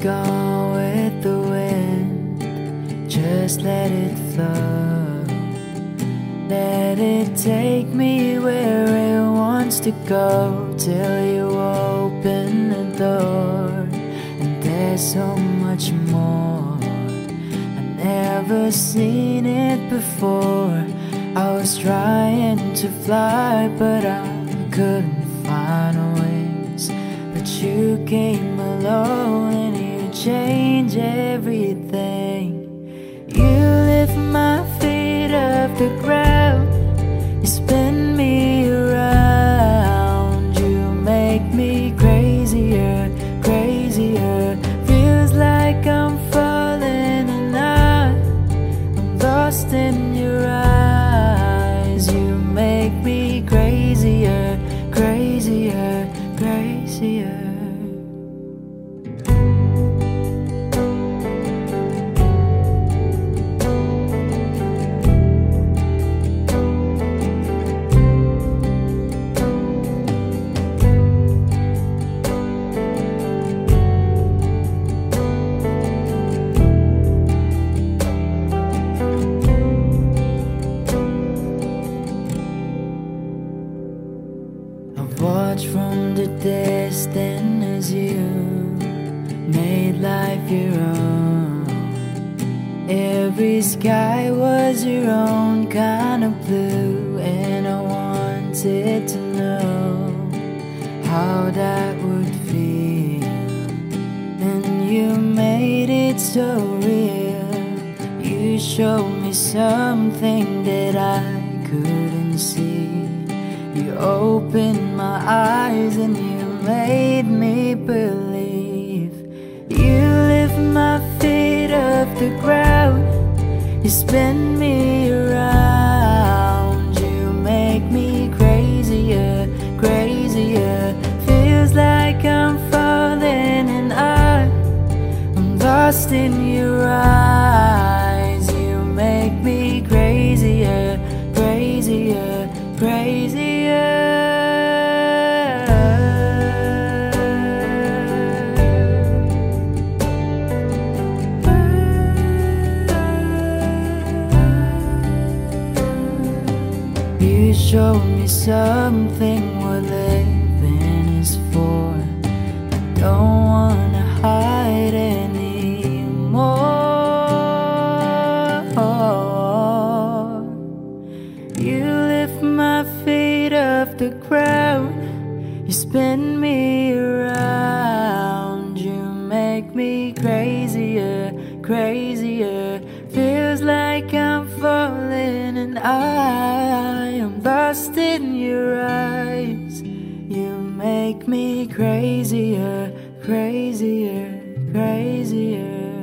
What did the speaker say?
Go with the wind. Just let it flow. Let it take me where it wants to go till you open the door. And there's so much more. I've never seen it before. I was trying to fly, but I couldn't find wings. But you came along changed everything. You lift my feet off the ground. Distance as you made life your own. Every sky was your own kind of blue, and I wanted to know how that would feel. And you made it so real. You showed me something that I couldn't see. You opened my eyes and you made me believe. You lift my feet off the ground. You spin me around. You make me crazier, crazier. Feels like I'm falling and I, I'm lost in your eyes. Showed me something what living is for. I don't wanna hide anymore. You lift my feet off the ground. You spin me around. You make me crazier, crazier. Feels like I'm falling and I trust in your eyes. You make me crazier, crazier, crazier.